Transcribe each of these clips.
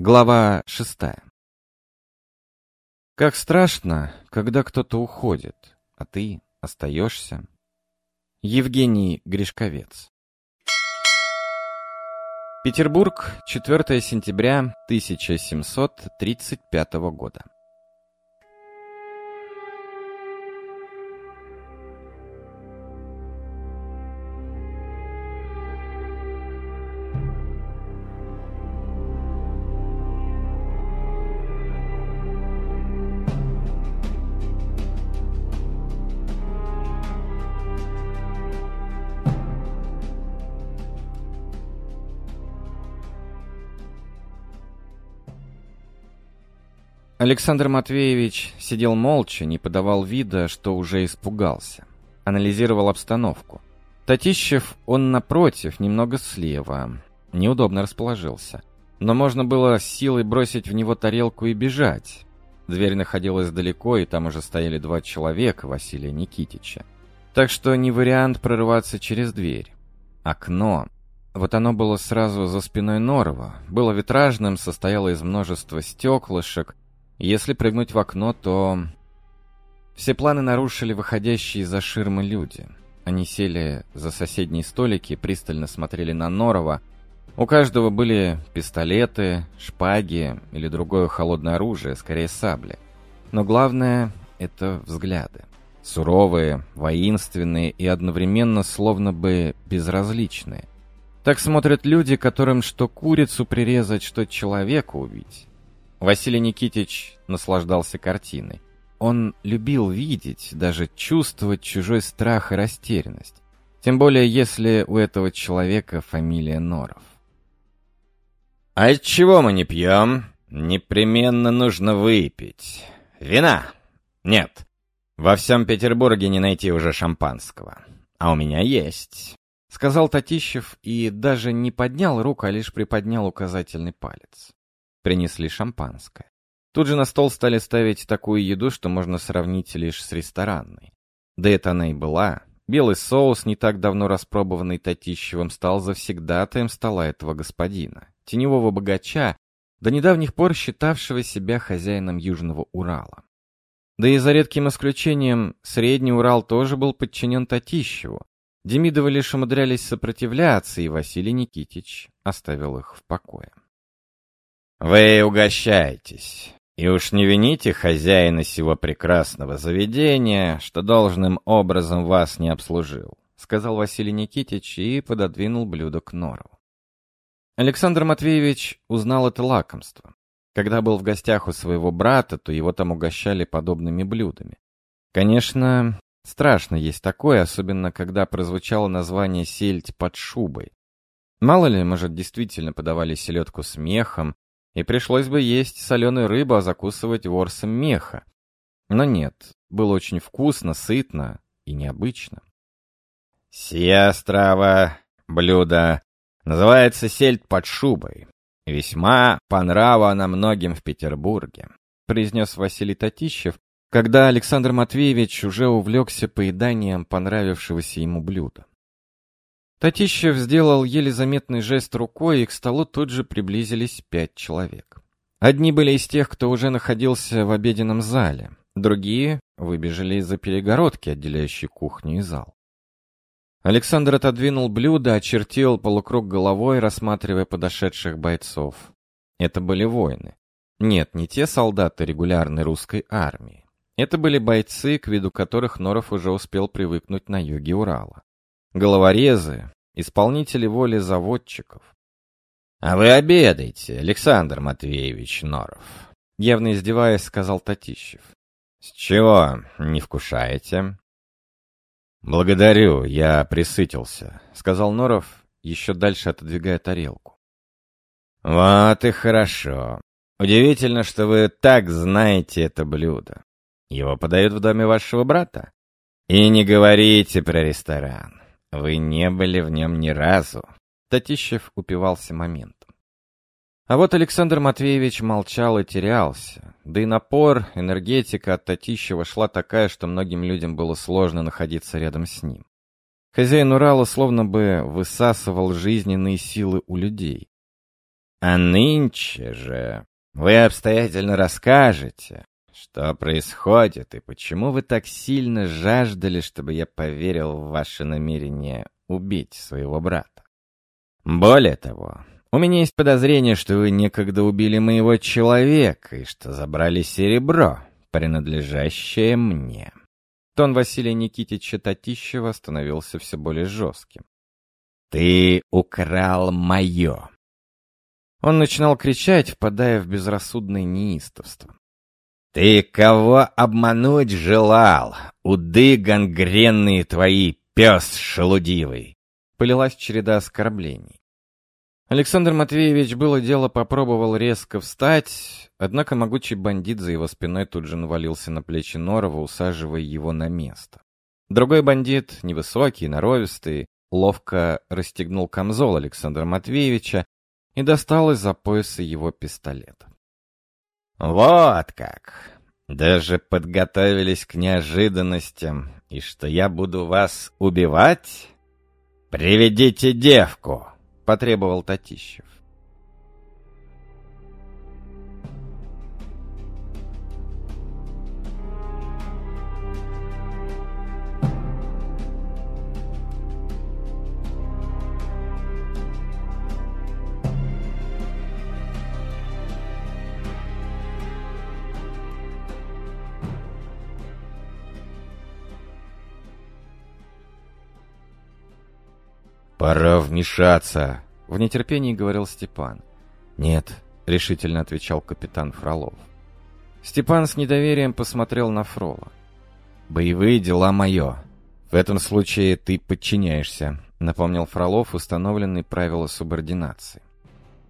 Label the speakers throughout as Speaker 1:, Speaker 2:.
Speaker 1: Глава шестая. Как страшно, когда кто-то уходит, а ты остаешься. Евгений Гришковец. Петербург, 4 сентября 1735 года. Александр Матвеевич сидел молча, не подавал вида, что уже испугался. Анализировал обстановку. Татищев, он напротив, немного слева. Неудобно расположился. Но можно было силой бросить в него тарелку и бежать. Дверь находилась далеко, и там уже стояли два человека Василия Никитича. Так что не вариант прорываться через дверь. Окно. Вот оно было сразу за спиной Норова. Было витражным, состояло из множества стеклышек, если прыгнуть в окно, то... Все планы нарушили выходящие из-за ширмы люди. Они сели за соседние столики, пристально смотрели на Норова. У каждого были пистолеты, шпаги или другое холодное оружие, скорее сабли. Но главное — это взгляды. Суровые, воинственные и одновременно словно бы безразличные. Так смотрят люди, которым что курицу прирезать, что человека убить. Василий Никитич наслаждался картиной. Он любил видеть, даже чувствовать чужой страх и растерянность. Тем более, если у этого человека фамилия Норов.
Speaker 2: «А чего мы не пьем? Непременно нужно выпить. Вина? Нет. Во всем Петербурге не найти уже шампанского. А у меня есть», —
Speaker 1: сказал Татищев и даже не поднял руку, а лишь приподнял указательный палец. Принесли шампанское. Тут же на стол стали ставить такую еду, что можно сравнить лишь с ресторанной. Да это она и была. Белый соус, не так давно распробованный Татищевым, стал завсегдатаем стола этого господина, теневого богача, до недавних пор считавшего себя хозяином Южного Урала. Да и за редким исключением, Средний Урал тоже был подчинен Татищеву. Демидовы лишь умудрялись сопротивляться, и Василий Никитич оставил их в покое.
Speaker 2: «Вы угощайтесь, и уж не вините хозяина сего прекрасного заведения, что должным образом вас не обслужил»,
Speaker 1: сказал Василий Никитич и пододвинул блюдо к Норову. Александр Матвеевич узнал это лакомство. Когда был в гостях у своего брата, то его там угощали подобными блюдами. Конечно, страшно есть такое, особенно когда прозвучало название «сельдь под шубой». Мало ли, может, действительно подавали селедку с мехом, и пришлось бы есть соленую рыбу, а закусывать ворсом меха. Но нет, было очень вкусно, сытно и необычно.
Speaker 2: «Сия страва, блюдо, называется сельдь под шубой. Весьма понрава она многим в Петербурге»,
Speaker 1: произнес Василий Татищев, когда Александр Матвеевич уже увлекся поеданием понравившегося ему блюда. Татищев сделал еле заметный жест рукой, и к столу тут же приблизились пять человек. Одни были из тех, кто уже находился в обеденном зале, другие выбежали из-за перегородки, отделяющей кухню и зал. Александр отодвинул блюдо, очертил полукруг головой, рассматривая подошедших бойцов. Это были воины. Нет, не те солдаты регулярной русской армии. Это были бойцы, к виду которых Норов уже успел привыкнуть на юге Урала головорезы, исполнители воли заводчиков.
Speaker 2: — А вы обедаете, Александр Матвеевич Норов, — явно издеваясь, сказал Татищев. — С чего не вкушаете? — Благодарю, я присытился, — сказал Норов, еще дальше отодвигая тарелку. — Вот и хорошо. Удивительно, что вы так знаете это блюдо. Его подают в доме вашего брата? И не говорите про ресторан. Вы не были в нем ни разу.
Speaker 1: Татищев упивался моментом. А вот Александр Матвеевич молчал и терялся. Да и напор, энергетика от Татищева шла такая, что многим людям было сложно находиться рядом с ним. Хозяин Урала словно бы высасывал жизненные силы у людей.
Speaker 2: А нынче же вы обстоятельно расскажете, что происходит и почему вы так сильно жаждали, чтобы я поверил в ваше намерение убить своего брата. Более того, у меня есть подозрение, что вы некогда убили моего человека и что забрали серебро, принадлежащее мне. Тон Василия Никитича Татищева становился все более жестким. «Ты украл мое!» Он начинал кричать, впадая в безрассудное неистовство. «Ты кого обмануть желал, уды гангренные твои, пес шелудивый!» Полилась череда оскорблений. Александр Матвеевич было дело попробовал резко встать, однако могучий бандит за его спиной тут же навалился на плечи Норова, усаживая его на место. Другой бандит, невысокий, норовистый, ловко расстегнул камзол Александра Матвеевича и достал из-за пояса его пистолет. «Вот как! Даже подготовились к неожиданностям, и что я буду вас убивать? Приведите девку!» — потребовал Татищев.
Speaker 1: «Пора вмешаться!» — в нетерпении говорил Степан. «Нет», — решительно отвечал капитан Фролов. Степан с недоверием посмотрел на Фрола. «Боевые дела мое. В этом случае ты подчиняешься», — напомнил Фролов установленные правила субординации.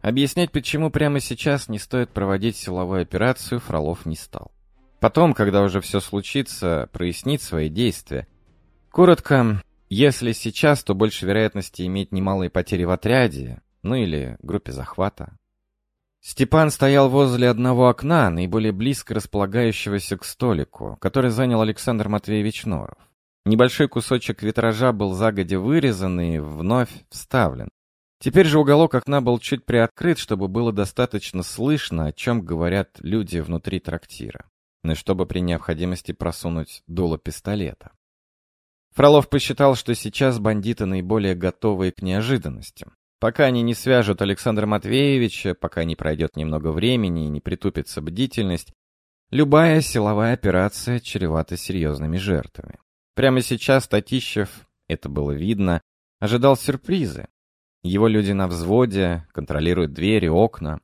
Speaker 1: Объяснять, почему прямо сейчас не стоит проводить силовую операцию, Фролов не стал. Потом, когда уже все случится, прояснить свои действия. Коротко, если сейчас, то больше вероятности иметь немалые потери в отряде, ну или группе захвата. Степан стоял возле одного окна, наиболее близко располагающегося к столику, который занял Александр Матвеевич Норов. Небольшой кусочек витража был загодя вырезан и вновь вставлен. Теперь же уголок окна был чуть приоткрыт, чтобы было достаточно слышно, о чем говорят люди внутри трактира, но чтобы при необходимости просунуть дуло пистолета. Фролов посчитал, что сейчас бандиты наиболее готовы к неожиданностям. Пока они не свяжут Александра Матвеевича, пока не пройдет немного времени и не притупится бдительность, любая силовая операция чревата серьезными жертвами. Прямо сейчас Татищев, это было видно, ожидал сюрпризы. Его люди на взводе, контролируют двери, окна.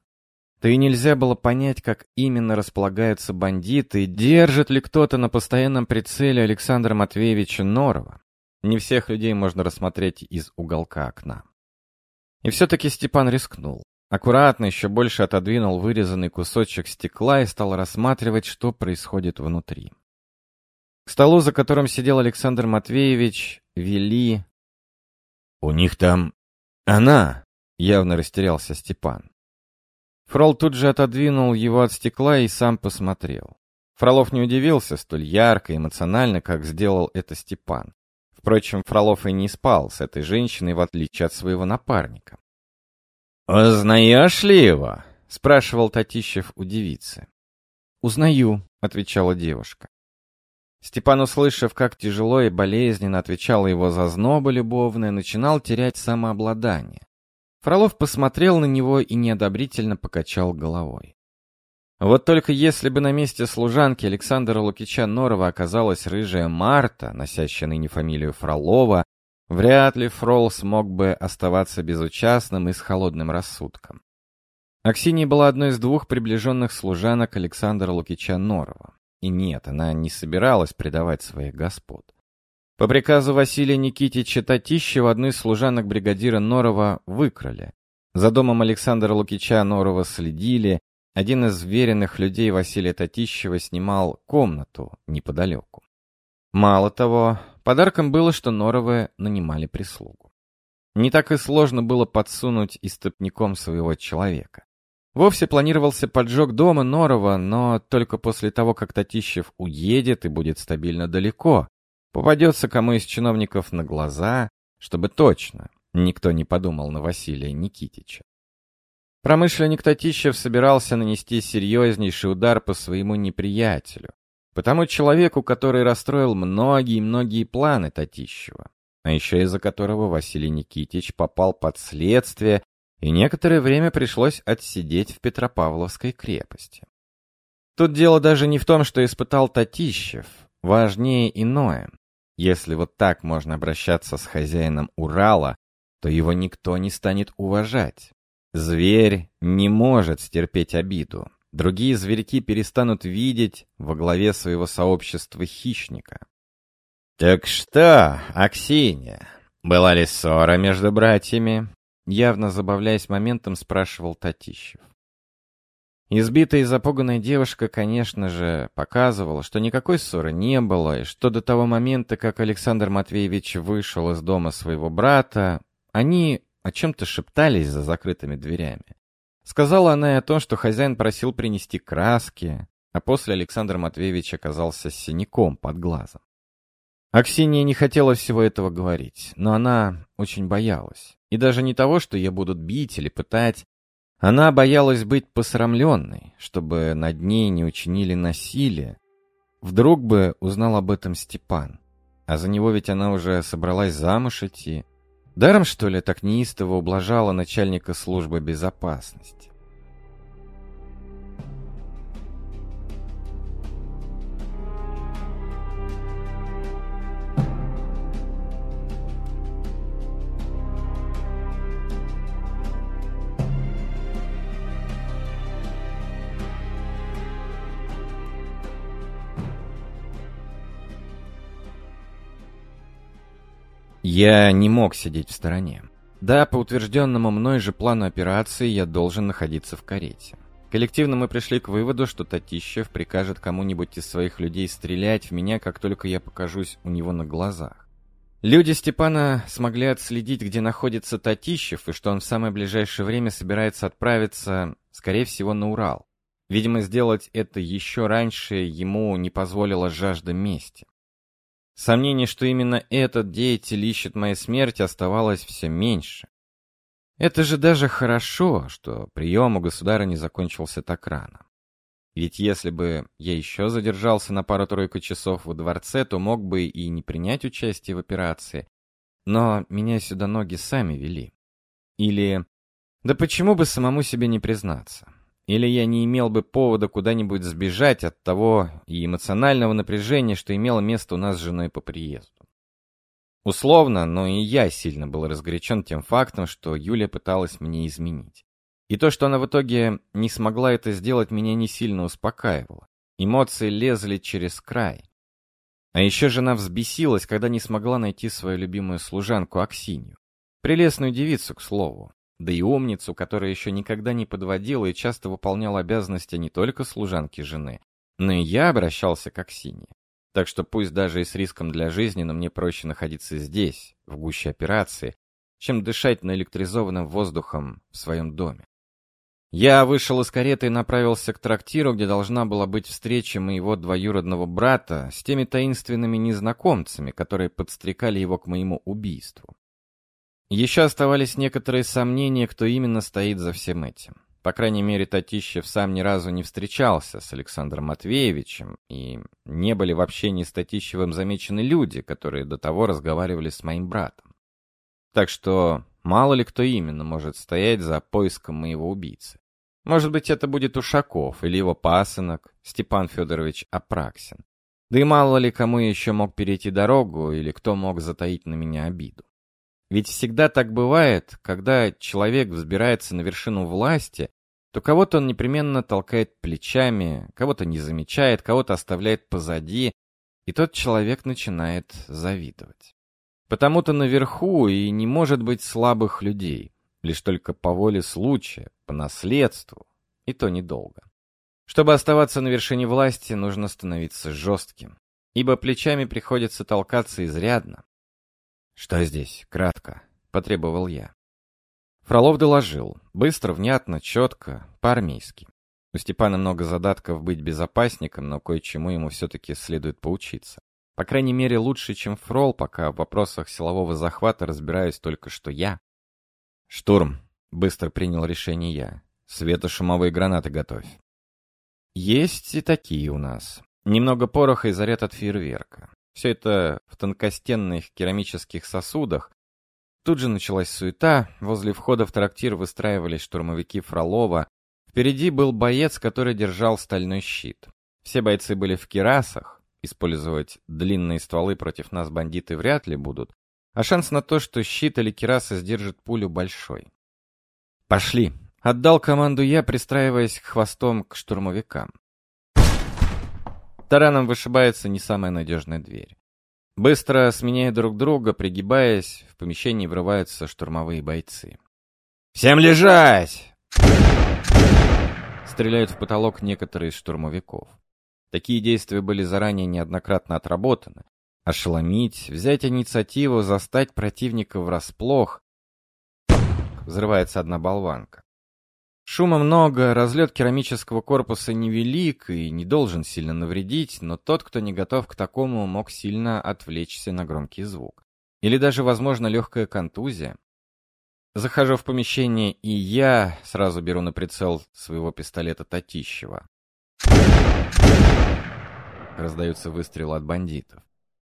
Speaker 1: Да и нельзя было понять, как именно располагаются бандиты, держит ли кто-то на постоянном прицеле Александра Матвеевича Норова. Не всех людей можно рассмотреть из уголка окна. И все-таки Степан рискнул. Аккуратно еще больше отодвинул вырезанный кусочек стекла и стал рассматривать, что происходит внутри. К столу, за которым сидел Александр Матвеевич, вели... «У них там... она!» — явно растерялся Степан. Фрол тут же отодвинул его от стекла и сам посмотрел. Фролов не удивился столь ярко и эмоционально, как сделал это Степан. Впрочем, Фролов и не спал с этой женщиной, в отличие от своего напарника.
Speaker 2: «Узнаешь ли его?» — спрашивал Татищев у девицы.
Speaker 1: «Узнаю», — отвечала девушка. Степан, услышав, как тяжело и болезненно отвечала его зазноба любовная, начинал терять самообладание. Фролов посмотрел на него и неодобрительно покачал головой. Вот только если бы на месте служанки Александра Лукича Норова оказалась рыжая Марта, носящая ныне фамилию Фролова, вряд ли Фрол смог бы оставаться безучастным и с холодным рассудком. Аксинья была одной из двух приближенных служанок Александра Лукича Норова. И нет, она не собиралась предавать своих господ. По приказу Василия Никитича Татищева одну из служанок бригадира Норова выкрали. За домом Александра Лукича Норова следили. Один из веренных людей Василия Татищева снимал комнату неподалеку. Мало того, подарком было, что Норовы нанимали прислугу. Не так и сложно было подсунуть истопником своего человека. Вовсе планировался поджог дома Норова, но только после того, как Татищев уедет и будет стабильно далеко, Попадется кому из чиновников на глаза, чтобы точно никто не подумал на Василия Никитича. Промышленник Татищев собирался нанести серьезнейший удар по своему неприятелю, потому человеку, который расстроил многие-многие планы Татищева, а еще из-за которого Василий Никитич попал под следствие и некоторое время пришлось отсидеть в Петропавловской крепости. Тут дело даже не в том, что испытал Татищев, важнее иное. Если вот так можно обращаться с хозяином Урала, то его никто не станет уважать. Зверь не может стерпеть обиду. Другие зверьки перестанут видеть во главе своего сообщества хищника. «Так что, Аксинья, была ли ссора между братьями?» Явно забавляясь моментом, спрашивал Татищев. Избитая и запуганная девушка, конечно же, показывала, что никакой ссоры не было, и что до того момента, как Александр Матвеевич вышел из дома своего брата, они о чем-то шептались за закрытыми дверями. Сказала она и о том, что хозяин просил принести краски, а после Александр Матвеевич оказался синяком под глазом. Аксинья не хотела всего этого говорить, но она очень боялась. И даже не того, что ее будут бить или пытать, она боялась быть посрамленной, чтобы над ней не учинили насилие. Вдруг бы узнал об этом Степан. А за него ведь она уже собралась замуж идти. Даром, что ли, так неистово ублажала начальника службы безопасности. Я не мог сидеть в стороне. Да, по утвержденному мной же плану операции я должен находиться в карете. Коллективно мы пришли к выводу, что Татищев прикажет кому-нибудь из своих людей стрелять в меня, как только я покажусь у него на глазах. Люди Степана смогли отследить, где находится Татищев, и что он в самое ближайшее время собирается отправиться, скорее всего, на Урал. Видимо, сделать это еще раньше ему не позволила жажда мести. Сомнений, что именно этот деятель ищет моей смерти, оставалось все меньше. Это же даже хорошо, что прием у государа не закончился так рано. Ведь если бы я еще задержался на пару-тройку часов во дворце, то мог бы и не принять участие в операции. Но меня сюда ноги сами вели. Или... Да почему бы самому себе не признаться? Или я не имел бы повода куда-нибудь сбежать от того и эмоционального напряжения, что имело место у нас с женой по приезду. Условно, но и я сильно был разгорячен тем фактом, что Юля пыталась мне изменить. И то, что она в итоге не смогла это сделать, меня не сильно успокаивало. Эмоции лезли через край. А еще жена взбесилась, когда не смогла найти свою любимую служанку Аксинью. Прелестную девицу, к слову. Да и умницу, которая еще никогда не подводила и часто выполняла обязанности не только служанки жены, но и я обращался как синий. Так что пусть даже и с риском для жизни, но мне проще находиться здесь, в гуще операции, чем дышать наэлектризованным воздухом в своем доме. Я вышел из кареты и направился к трактиру, где должна была быть встреча моего двоюродного брата с теми таинственными незнакомцами, которые подстрекали его к моему убийству. Еще оставались некоторые сомнения, кто именно стоит за всем этим. По крайней мере, Татищев сам ни разу не встречался с Александром Матвеевичем, и не были в общении с Татищевым замечены люди, которые до того разговаривали с моим братом. Так что мало ли кто именно может стоять за поиском моего убийцы. Может быть, это будет Ушаков или его пасынок Степан Федорович Апраксин. Да и мало ли кому еще мог перейти дорогу или кто мог затаить на меня обиду. Ведь всегда так бывает, когда человек взбирается на вершину власти, то кого-то он непременно толкает плечами, кого-то не замечает, кого-то оставляет позади, и тот человек начинает завидовать. Потому-то наверху и не может быть слабых людей, лишь только по воле случая, по наследству, и то недолго. Чтобы оставаться на вершине власти, нужно становиться жестким, ибо плечами приходится толкаться изрядно, «Что здесь? Кратко», — потребовал я. Фролов доложил. Быстро, внятно, четко, по-армейски. У Степана много задатков быть безопасником, но кое-чему ему все-таки следует поучиться. По крайней мере, лучше, чем Фрол, пока в вопросах силового захвата разбираюсь только что я. «Штурм», — быстро принял решение я. Светошумовые гранаты готовь. Есть и такие у нас. Немного пороха и заряд от фейерверка. Все это в тонкостенных керамических сосудах. Тут же началась суета. Возле входа в трактир выстраивались штурмовики Фролова. Впереди был боец, который держал стальной щит. Все бойцы были в кирасах. Использовать длинные стволы против нас бандиты вряд ли будут. А шанс на то, что щит или кираса сдержит пулю, большой. «Пошли!» — отдал команду я, пристраиваясь хвостом к штурмовикам. Тараном вышибается не самая надежная дверь. Быстро сменяя друг друга, пригибаясь, в помещении врываются штурмовые бойцы.
Speaker 2: «Всем лежать!»
Speaker 1: Стреляют в потолок некоторые из штурмовиков. Такие действия были заранее неоднократно отработаны. Ошеломить, взять инициативу, застать противника врасплох. Взрывается одна болванка. Шума много, разлет керамического корпуса невелик и не должен сильно навредить, но тот, кто не готов к такому, мог сильно отвлечься на громкий звук. Или даже, возможно, легкая контузия. Захожу в помещение, и я сразу беру на прицел своего пистолета Татищева. Раздаются выстрелы от бандитов.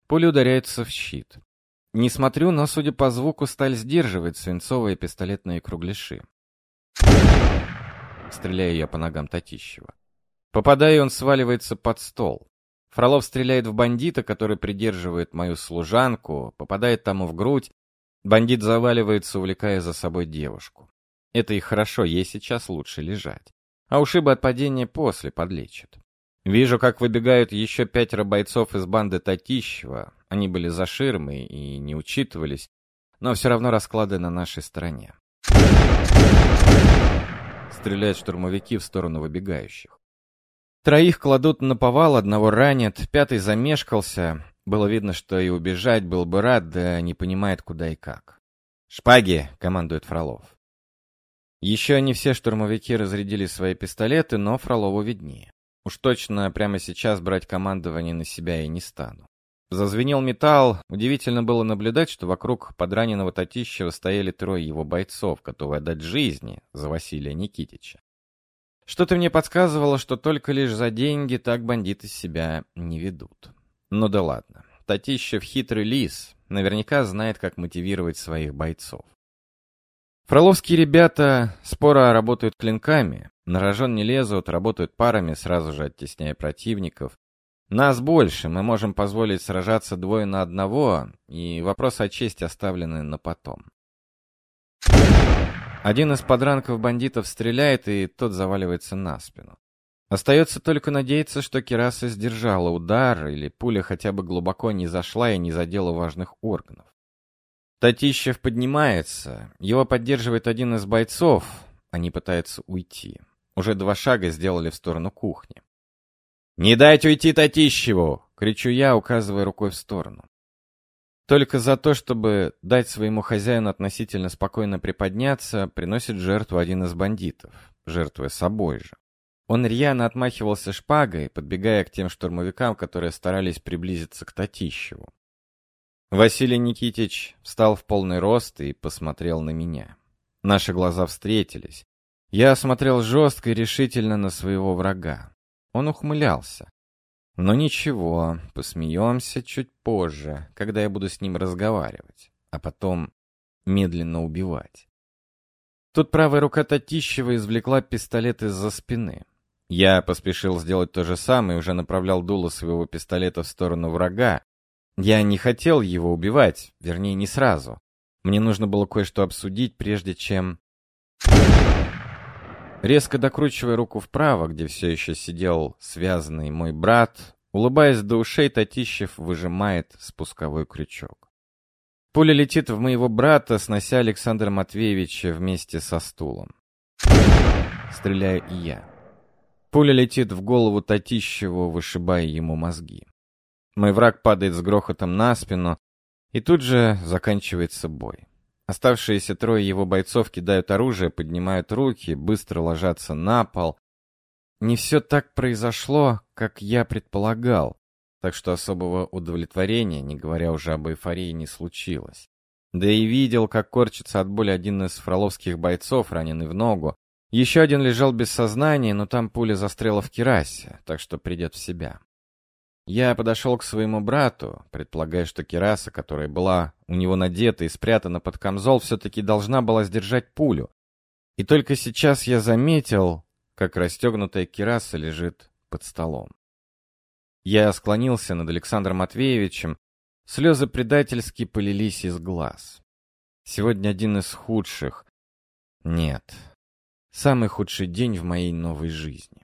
Speaker 1: Пуля ударяется в щит. Не смотрю, но, судя по звуку, сталь сдерживает свинцовые пистолетные кругляши. Стреляю я по ногам Татищева. Попадаю, он сваливается под стол. Фролов стреляет в бандита, который придерживает мою служанку, попадает тому в грудь. Бандит заваливается, увлекая за собой девушку. Это и хорошо, ей сейчас лучше лежать. А ушибы от падения после подлечат. Вижу, как выбегают еще пятеро бойцов из банды Татищева. Они были за ширмой и не учитывались, но все равно расклады на нашей стороне. Стреляют штурмовики в сторону выбегающих. Троих кладут на повал, одного ранят, пятый замешкался. Было видно, что и убежать был бы рад, да не понимает, куда и как. «Шпаги!» — командует Фролов. Еще не все штурмовики разрядили свои пистолеты, но Фролову виднее. Уж точно прямо сейчас брать командование на себя и не стану. Зазвенел металл. Удивительно было наблюдать, что вокруг подраненного Татищева стояли трое его бойцов, готовые отдать жизни за Василия Никитича. Что-то мне подсказывало, что только лишь за деньги так бандиты себя не ведут. Ну да ладно. Татищев хитрый лис, наверняка знает, как мотивировать своих бойцов. Фроловские ребята споро работают клинками, на рожон не лезут, работают парами, сразу же оттесняя противников. Нас больше, мы можем позволить сражаться двое на одного, и вопрос о чести оставлены на потом. Один из подранков бандитов стреляет, и тот заваливается на спину. Остается только надеяться, что Кераса сдержала удар, или пуля хотя бы глубоко не зашла и не задела важных органов. Татищев поднимается, его поддерживает один из бойцов, они пытаются уйти. Уже два шага сделали в сторону кухни. «Не дать уйти Татищеву!» — кричу я, указывая рукой в сторону. Только за то, чтобы дать своему хозяину относительно спокойно приподняться, приносит жертву один из бандитов, жертвуя собой же. Он рьяно отмахивался шпагой, подбегая к тем штурмовикам, которые старались приблизиться к Татищеву. Василий Никитич встал в полный рост и посмотрел на меня. Наши глаза встретились. Я смотрел жестко и решительно на своего врага. Он ухмылялся. Но ничего, посмеемся чуть позже, когда я буду с ним разговаривать, а потом медленно убивать. Тут правая рука Татищева извлекла пистолет из-за спины. Я поспешил сделать то же самое и уже направлял дуло своего пистолета в сторону врага. Я не хотел его убивать, вернее, не сразу. Мне нужно было кое-что обсудить, прежде чем... Резко докручивая руку вправо, где все еще сидел связанный мой брат, улыбаясь до ушей, Татищев выжимает спусковой крючок. Пуля летит в моего брата, снося Александра Матвеевича вместе со стулом. Стреляю и я. Пуля летит в голову Татищеву, вышибая ему мозги. Мой враг падает с грохотом на спину, и тут же заканчивается бой. Оставшиеся трое его бойцов кидают оружие, поднимают руки, быстро ложатся на пол. Не все так произошло, как я предполагал, так что особого удовлетворения, не говоря уже об эйфории, не случилось. Да и видел, как корчится от боли один из фроловских бойцов, раненый в ногу. Еще один лежал без сознания, но там пуля застряла в керасе, так что придет в себя. Я подошел к своему брату, предполагая, что кераса, которая была у него надета и спрятана под камзол, все-таки должна была сдержать пулю. И только сейчас я заметил, как расстегнутая кераса лежит под столом. Я склонился над Александром Матвеевичем, слезы предательски полились из глаз. Сегодня один из худших, нет, самый худший день в моей новой жизни.